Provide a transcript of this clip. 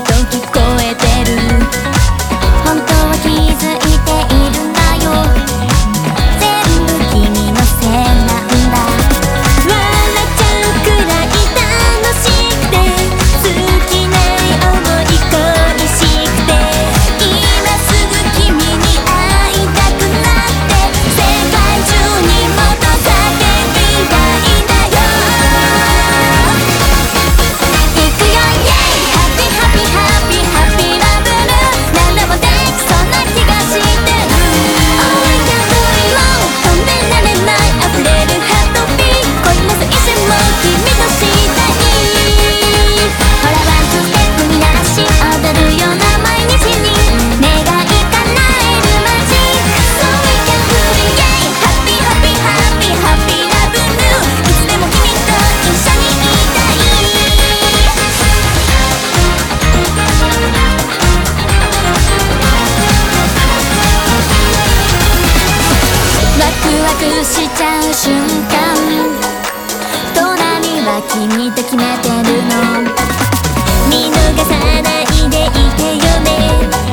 gato. しちゃう瞬間大人には君と決めてるの？見逃さないでいてよね